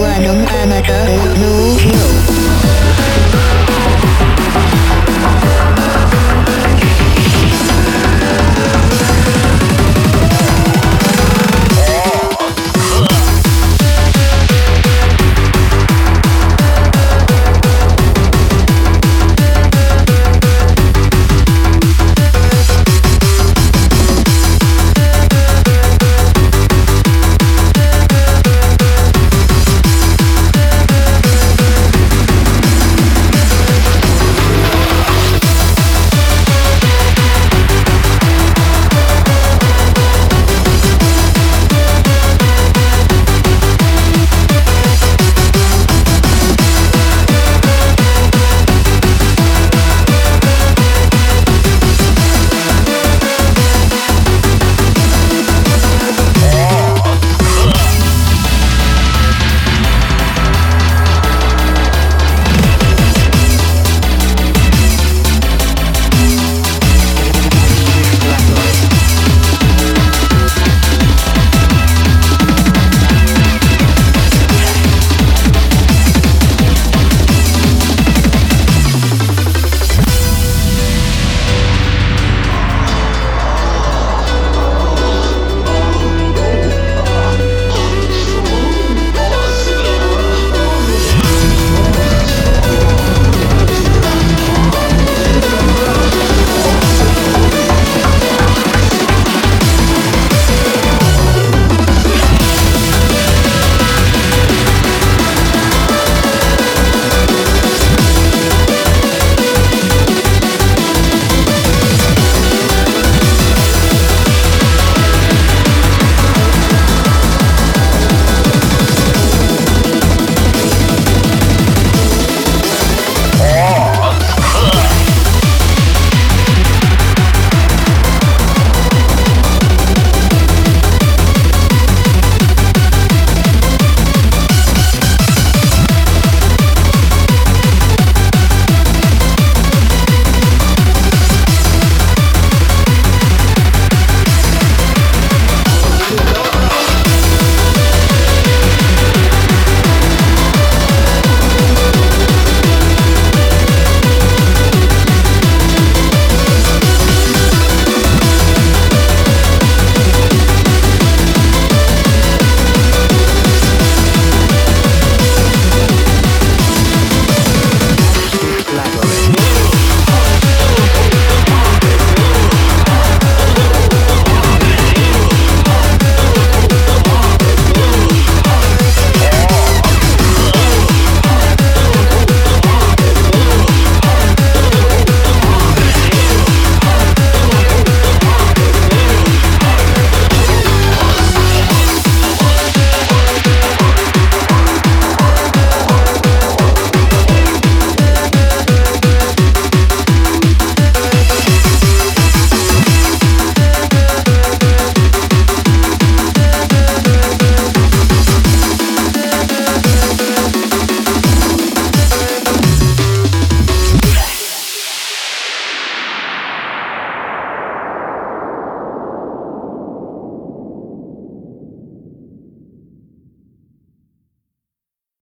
Random amateur news. No.